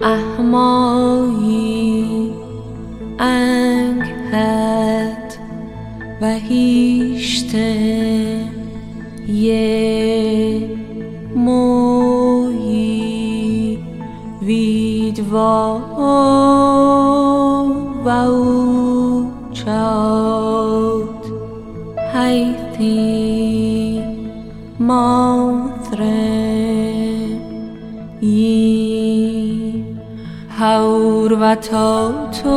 احمایی انگهد و هیشته یه مویی ویدوا و او چاوت هیتی ماثره ی هور و تاتو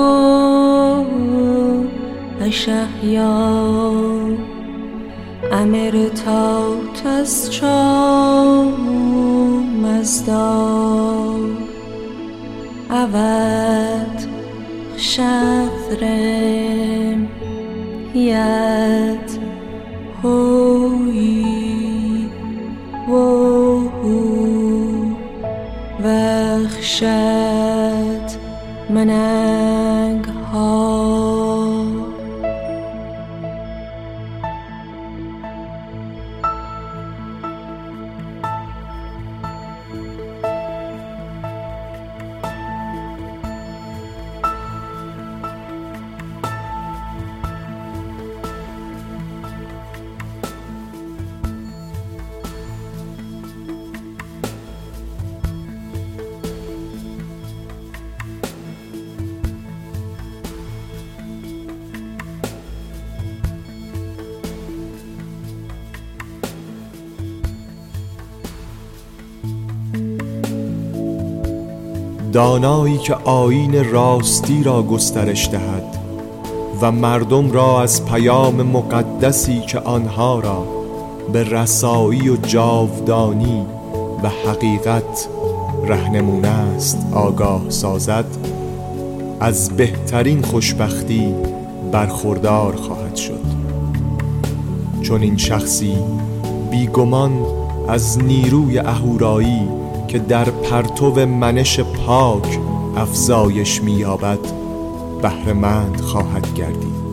اشهیا. امر تاوتس چا مزدا اود شثرم ید هوی وهو وخشت مننگ ها دانایی که آیین راستی را گسترش دهد و مردم را از پیام مقدسی که آنها را به رسایی و جاودانی و حقیقت رهنمون است آگاه سازد از بهترین خوشبختی برخوردار خواهد شد. چون این شخصی بیگمان از نیروی اهورایی که در پرتو منش پاک افزایش مییابد. بهرهمند خواهد گردید.